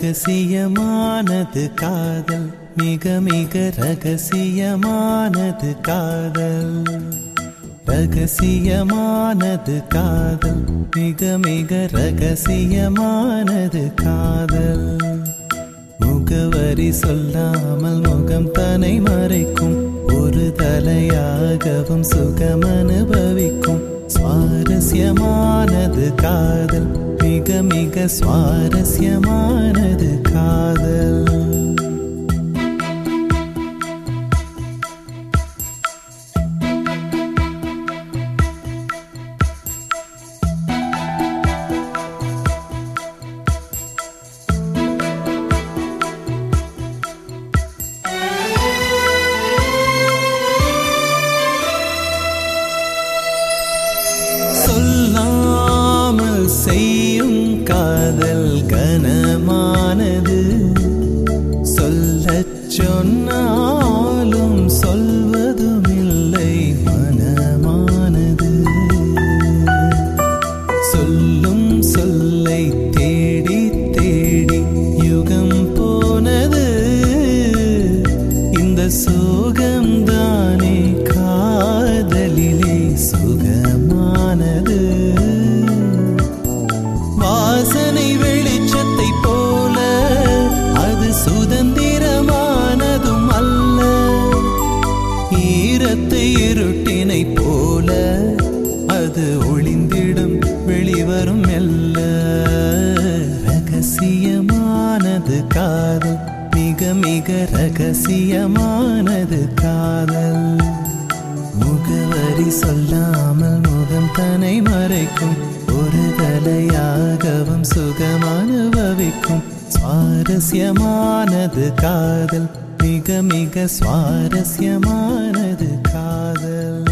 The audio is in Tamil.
ரகசியமானது காதல். மிக மிக ரகசியமானது காதல். ரகசியமானது காதல். மிக மிக ரகசியமானது காதல். முகவரி சொல்லாமல் முகம் தனை மறைக்கும். ஒரு தலையாகவும் சுகம் அனுபவிக்கும். சுவாரஸ்யமானது காதல். மிக மிக சுவாரஸ்யமானது காதல் மிக ரகசியமானது காதல். முகவரி சொல்லாமல் முகம் தனை மறைக்கும். ஒரு தலையாகவும் சுகமனுபவிக்கும் சுவாரஸ்யமானது காதல். மிக மிக சுவாரஸ்யமானது காதல்.